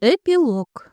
Эпилог.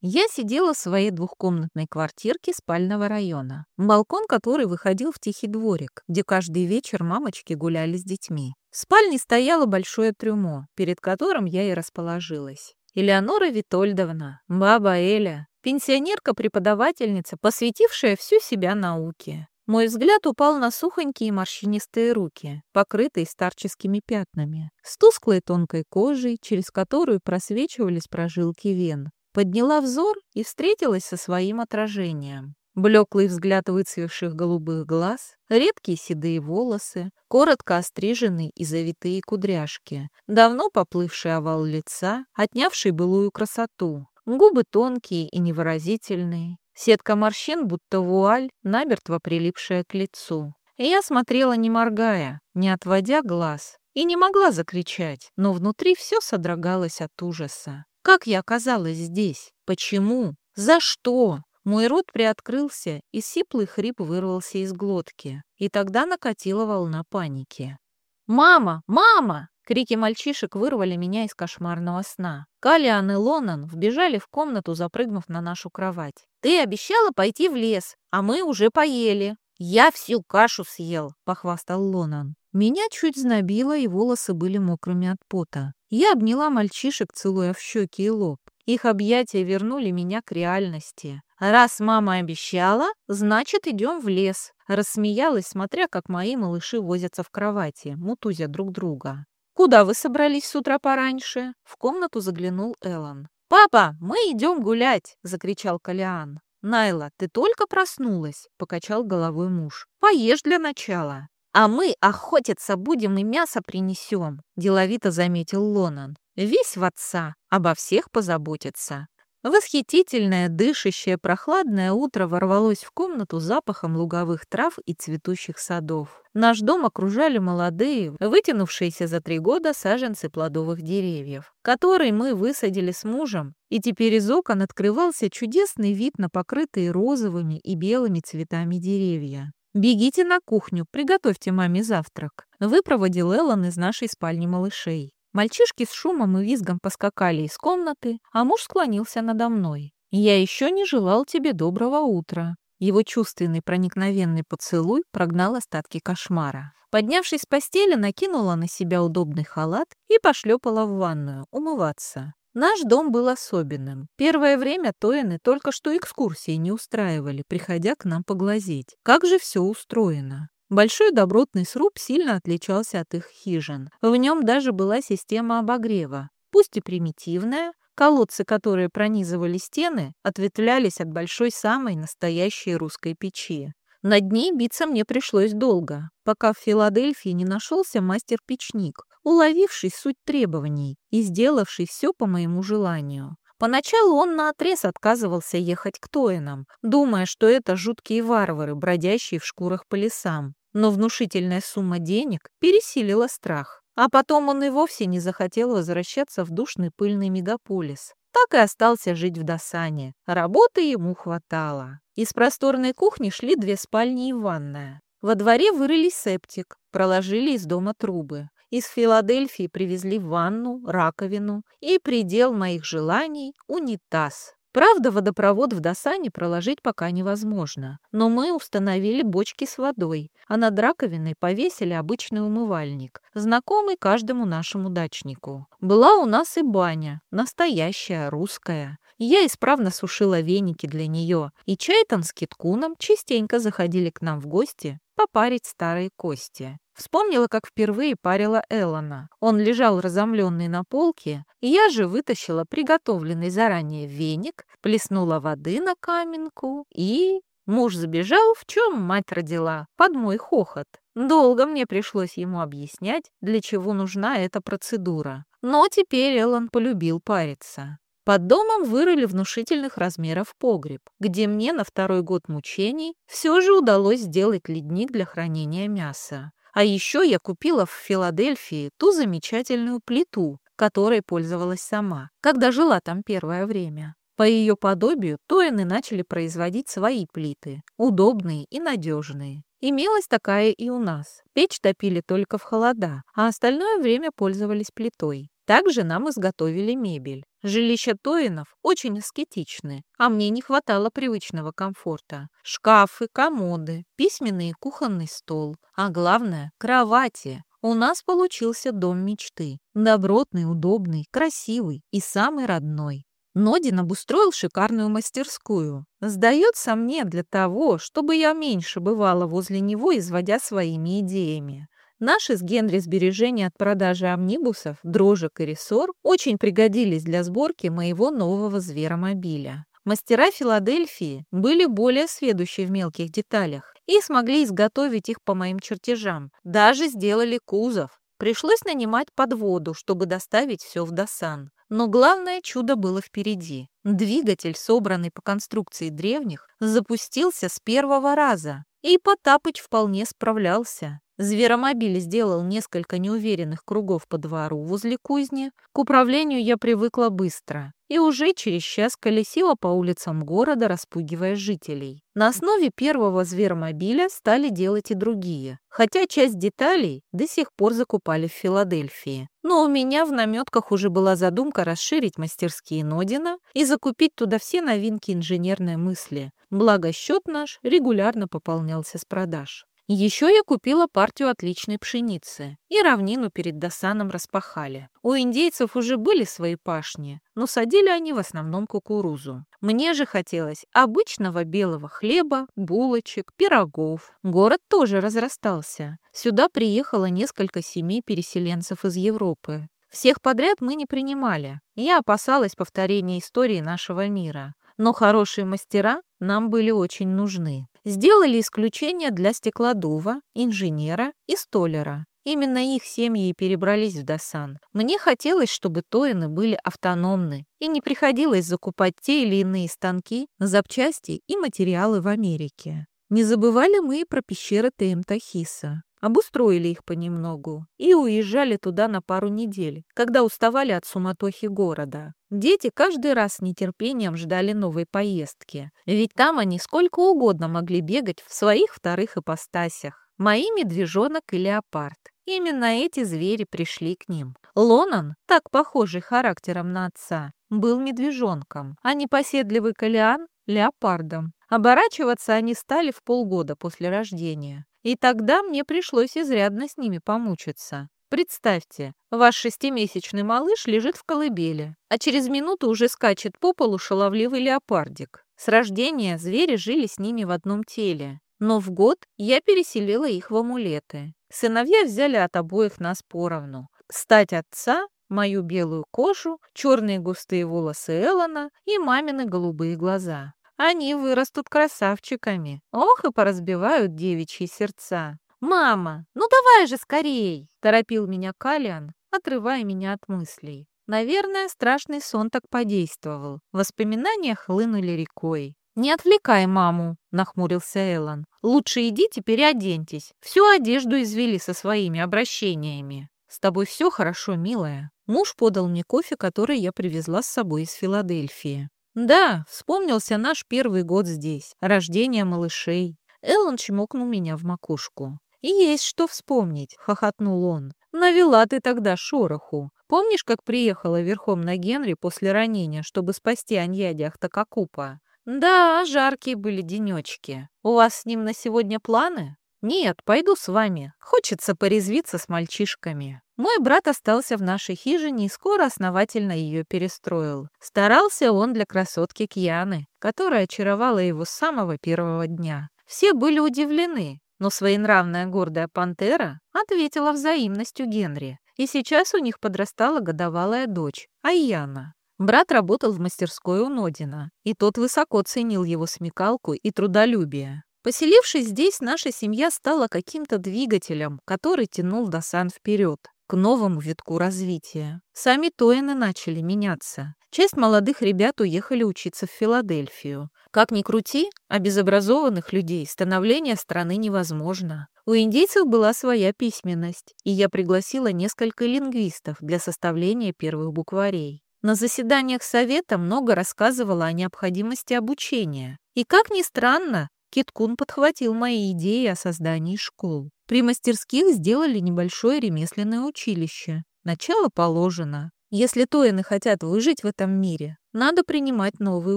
Я сидела в своей двухкомнатной квартирке спального района, балкон который выходил в тихий дворик, где каждый вечер мамочки гуляли с детьми. В спальне стояло большое трюмо, перед которым я и расположилась. Элеонора Витольдовна, баба Эля, пенсионерка-преподавательница, посвятившая всю себя науке. Мой взгляд упал на сухонькие морщинистые руки, покрытые старческими пятнами, с тусклой тонкой кожей, через которую просвечивались прожилки вен. Подняла взор и встретилась со своим отражением. Блеклый взгляд выцвевших голубых глаз, редкие седые волосы, коротко остриженные и завитые кудряшки, давно поплывший овал лица, отнявший былую красоту, губы тонкие и невыразительные, Сетка морщин, будто вуаль, намертво прилипшая к лицу. Я смотрела, не моргая, не отводя глаз, и не могла закричать, но внутри все содрогалось от ужаса. Как я оказалась здесь? Почему? За что? Мой рот приоткрылся, и сиплый хрип вырвался из глотки. И тогда накатила волна паники. «Мама! Мама!» Крики мальчишек вырвали меня из кошмарного сна. Калиан и Лонан вбежали в комнату, запрыгнув на нашу кровать. «Ты обещала пойти в лес, а мы уже поели». «Я всю кашу съел», — похвастал Лонан. Меня чуть знобило, и волосы были мокрыми от пота. Я обняла мальчишек, целуя в щеки и лоб. Их объятия вернули меня к реальности. «Раз мама обещала, значит, идем в лес», — рассмеялась, смотря, как мои малыши возятся в кровати, мутузя друг друга. «Куда вы собрались с утра пораньше?» В комнату заглянул Эллен. «Папа, мы идем гулять!» — закричал Калиан. «Найла, ты только проснулась!» — покачал головой муж. «Поешь для начала!» «А мы охотиться будем и мясо принесем!» — деловито заметил Лонан. «Весь в отца, обо всех позаботится!» Восхитительное, дышащее, прохладное утро ворвалось в комнату запахом луговых трав и цветущих садов. Наш дом окружали молодые, вытянувшиеся за три года саженцы плодовых деревьев, которые мы высадили с мужем, и теперь из окон открывался чудесный вид на покрытые розовыми и белыми цветами деревья. «Бегите на кухню, приготовьте маме завтрак», — выпроводил Эллен из нашей спальни малышей. Мальчишки с шумом и визгом поскакали из комнаты, а муж склонился надо мной. «Я еще не желал тебе доброго утра». Его чувственный проникновенный поцелуй прогнал остатки кошмара. Поднявшись с постели, накинула на себя удобный халат и пошлепала в ванную умываться. Наш дом был особенным. Первое время Тоины только что экскурсии не устраивали, приходя к нам поглазеть. Как же все устроено? Большой добротный сруб сильно отличался от их хижин. В нем даже была система обогрева. Пусть и примитивная, колодцы, которые пронизывали стены, ответвлялись от большой самой настоящей русской печи. Над ней биться мне пришлось долго, пока в Филадельфии не нашелся мастер-печник, уловивший суть требований и сделавший все по моему желанию. Поначалу он наотрез отказывался ехать к Тоинам, думая, что это жуткие варвары, бродящие в шкурах по лесам. Но внушительная сумма денег пересилила страх. А потом он и вовсе не захотел возвращаться в душный пыльный мегаполис. Так и остался жить в Досане. Работы ему хватало. Из просторной кухни шли две спальни и ванная. Во дворе вырыли септик, проложили из дома трубы. Из Филадельфии привезли ванну, раковину и предел моих желаний – унитаз. Правда, водопровод в Досане проложить пока невозможно, но мы установили бочки с водой, а над раковиной повесили обычный умывальник, знакомый каждому нашему дачнику. Была у нас и баня, настоящая, русская. Я исправно сушила веники для нее, и Чайтан с Киткуном частенько заходили к нам в гости попарить старые кости. Вспомнила, как впервые парила Эллона. Он лежал разомленный на полке, и я же вытащила приготовленный заранее веник, плеснула воды на каменку и... Муж забежал, в чем мать родила, под мой хохот. Долго мне пришлось ему объяснять, для чего нужна эта процедура. Но теперь Эллон полюбил париться. Под домом вырыли внушительных размеров погреб, где мне на второй год мучений все же удалось сделать ледник для хранения мяса. А еще я купила в Филадельфии ту замечательную плиту, которой пользовалась сама, когда жила там первое время. По ее подобию Тоины начали производить свои плиты, удобные и надежные. Имелась такая и у нас. Печь топили только в холода, а остальное время пользовались плитой. Также нам изготовили мебель. Жилища Тоинов очень аскетичны, а мне не хватало привычного комфорта. Шкафы, комоды, письменный и кухонный стол, а главное – кровати. У нас получился дом мечты. Добротный, удобный, красивый и самый родной. Нодин обустроил шикарную мастерскую. Сдается мне для того, чтобы я меньше бывала возле него, изводя своими идеями. Наши с Генри сбережения от продажи амнибусов, дрожек и рессор очень пригодились для сборки моего нового зверомобиля. Мастера Филадельфии были более сведущи в мелких деталях и смогли изготовить их по моим чертежам. Даже сделали кузов. Пришлось нанимать подводу, чтобы доставить все в Досан. Но главное чудо было впереди. Двигатель, собранный по конструкции древних, запустился с первого раза. И Потапыч вполне справлялся. Зверомобиль сделал несколько неуверенных кругов по двору возле кузни. К управлению я привыкла быстро и уже через час колесила по улицам города, распугивая жителей. На основе первого зверомобиля стали делать и другие, хотя часть деталей до сих пор закупали в Филадельфии. Но у меня в наметках уже была задумка расширить мастерские Нодина и закупить туда все новинки инженерной мысли, благо счет наш регулярно пополнялся с продаж. Еще я купила партию отличной пшеницы и равнину перед Досаном распахали. У индейцев уже были свои пашни, но садили они в основном кукурузу. Мне же хотелось обычного белого хлеба, булочек, пирогов. Город тоже разрастался. Сюда приехало несколько семей переселенцев из Европы. Всех подряд мы не принимали. Я опасалась повторения истории нашего мира. Но хорошие мастера нам были очень нужны сделали исключение для стеклодува, инженера и столера. Именно их семьи перебрались в Дасан. Мне хотелось, чтобы Тоины были автономны, и не приходилось закупать те или иные станки, запчасти и материалы в Америке. Не забывали мы и про пещеры Теймтахиса обустроили их понемногу и уезжали туда на пару недель, когда уставали от суматохи города. Дети каждый раз с нетерпением ждали новой поездки, ведь там они сколько угодно могли бегать в своих вторых ипостасях. Мои медвежонок и леопард. Именно эти звери пришли к ним. Лонан, так похожий характером на отца, был медвежонком, а непоседливый Калиан – леопардом. Оборачиваться они стали в полгода после рождения. И тогда мне пришлось изрядно с ними помучиться. Представьте, ваш шестимесячный малыш лежит в колыбели, а через минуту уже скачет по полу шаловливый леопардик. С рождения звери жили с ними в одном теле. Но в год я переселила их в амулеты. Сыновья взяли от обоих нас поровну. Стать отца, мою белую кожу, черные густые волосы Эллона и мамины голубые глаза. Они вырастут красавчиками. Ох, и поразбивают девичьи сердца. «Мама, ну давай же скорей!» – торопил меня Калиан, отрывая меня от мыслей. Наверное, страшный сон так подействовал. Воспоминания хлынули рекой. «Не отвлекай маму», — нахмурился Эллен. «Лучше идите переоденьтесь. Всю одежду извели со своими обращениями». «С тобой все хорошо, милая». Муж подал мне кофе, который я привезла с собой из Филадельфии. Да, вспомнился наш первый год здесь, рождение малышей. Эллен чмокнул меня в макушку. «И есть что вспомнить», — хохотнул он. «Навела ты тогда шороху. Помнишь, как приехала верхом на Генри после ранения, чтобы спасти Аньяди Ахтакакупа? Да, жаркие были денечки. У вас с ним на сегодня планы?» «Нет, пойду с вами. Хочется порезвиться с мальчишками». Мой брат остался в нашей хижине и скоро основательно ее перестроил. Старался он для красотки Кьяны, которая очаровала его с самого первого дня. Все были удивлены, но своенравная гордая пантера ответила взаимностью Генри. И сейчас у них подрастала годовалая дочь, Айяна. Брат работал в мастерской у Нодина, и тот высоко ценил его смекалку и трудолюбие. Поселившись здесь, наша семья стала каким-то двигателем, который тянул Досан вперед, к новому витку развития. Сами Тоины начали меняться. Часть молодых ребят уехали учиться в Филадельфию. Как ни крути, а без образованных людей становление страны невозможно. У индейцев была своя письменность, и я пригласила несколько лингвистов для составления первых букварей. На заседаниях совета много рассказывала о необходимости обучения. И, как ни странно, Киткун подхватил мои идеи о создании школ. При мастерских сделали небольшое ремесленное училище. Начало положено. Если Тоины хотят выжить в этом мире, надо принимать новые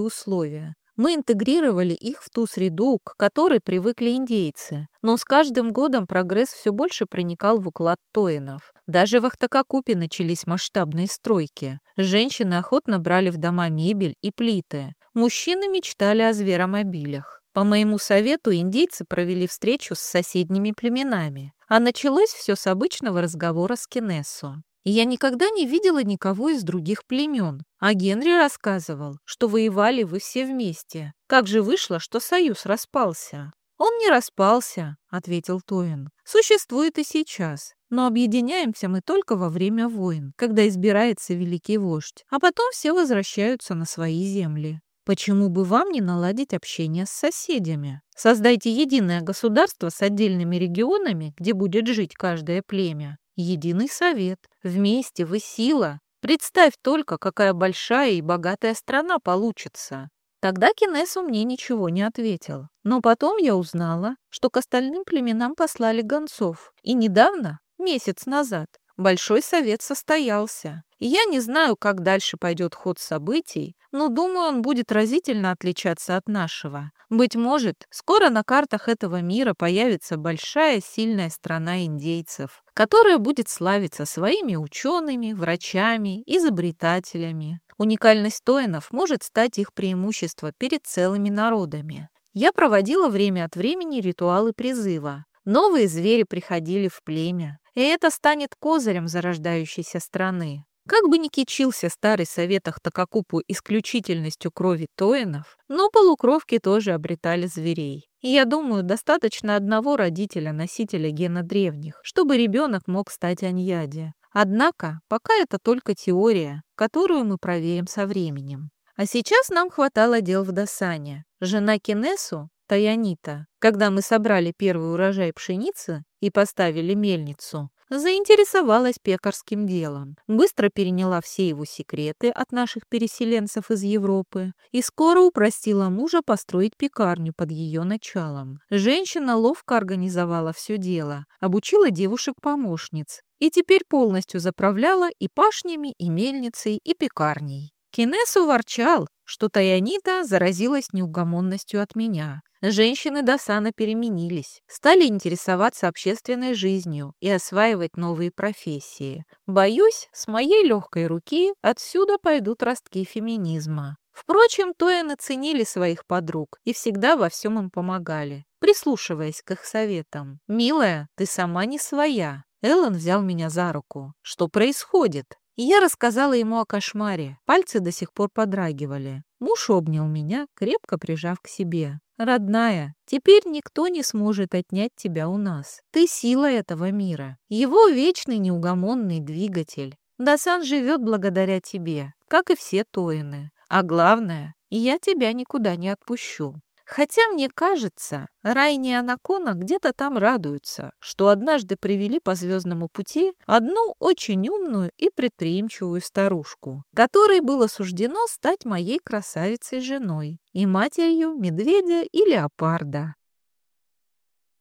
условия. Мы интегрировали их в ту среду, к которой привыкли индейцы. Но с каждым годом прогресс все больше проникал в уклад Тоинов. Даже в Ахтакакупе начались масштабные стройки. Женщины охотно брали в дома мебель и плиты. Мужчины мечтали о зверомобилях. По моему совету индейцы провели встречу с соседними племенами. А началось все с обычного разговора с Кинессо. Я никогда не видела никого из других племен. А Генри рассказывал, что воевали вы все вместе. Как же вышло, что союз распался? Он не распался, ответил Тоин. Существует и сейчас. Но объединяемся мы только во время войн, когда избирается великий вождь, а потом все возвращаются на свои земли. Почему бы вам не наладить общение с соседями? Создайте единое государство с отдельными регионами, где будет жить каждое племя. Единый совет. Вместе вы сила. Представь только, какая большая и богатая страна получится. Тогда Кинесу мне ничего не ответил. Но потом я узнала, что к остальным племенам послали гонцов. И недавно, месяц назад, Большой совет состоялся. Я не знаю, как дальше пойдет ход событий, но думаю, он будет разительно отличаться от нашего. Быть может, скоро на картах этого мира появится большая сильная страна индейцев, которая будет славиться своими учеными, врачами, изобретателями. Уникальность Тоинов может стать их преимущество перед целыми народами. Я проводила время от времени ритуалы призыва. Новые звери приходили в племя, и это станет козырем зарождающейся страны. Как бы ни кичился старый совет Ахтакакупу исключительностью крови Тоинов, но полукровки тоже обретали зверей. И я думаю, достаточно одного родителя-носителя гена древних, чтобы ребенок мог стать аньяди. Однако, пока это только теория, которую мы проверим со временем. А сейчас нам хватало дел в Досане. Жена Кинесу, Таянита, когда мы собрали первый урожай пшеницы и поставили мельницу, заинтересовалась пекарским делом, быстро переняла все его секреты от наших переселенцев из Европы и скоро упростила мужа построить пекарню под ее началом. Женщина ловко организовала все дело, обучила девушек-помощниц и теперь полностью заправляла и пашнями, и мельницей, и пекарней. Кинесу ворчал, что Таянита заразилась неугомонностью от меня. Женщины Досана переменились, стали интересоваться общественной жизнью и осваивать новые профессии. Боюсь, с моей легкой руки отсюда пойдут ростки феминизма. Впрочем, Тояны ценили своих подруг и всегда во всем им помогали, прислушиваясь к их советам. «Милая, ты сама не своя». Эллен взял меня за руку. «Что происходит?» И я рассказала ему о кошмаре. Пальцы до сих пор подрагивали. Муж обнял меня, крепко прижав к себе. «Родная, теперь никто не сможет отнять тебя у нас. Ты сила этого мира. Его вечный неугомонный двигатель. Дасан живет благодаря тебе, как и все Тоины. А главное, я тебя никуда не отпущу. Хотя, мне кажется, Райни и Анакона где-то там радуются, что однажды привели по звездному пути одну очень умную и предприимчивую старушку, которой было суждено стать моей красавицей женой и матерью медведя и леопарда.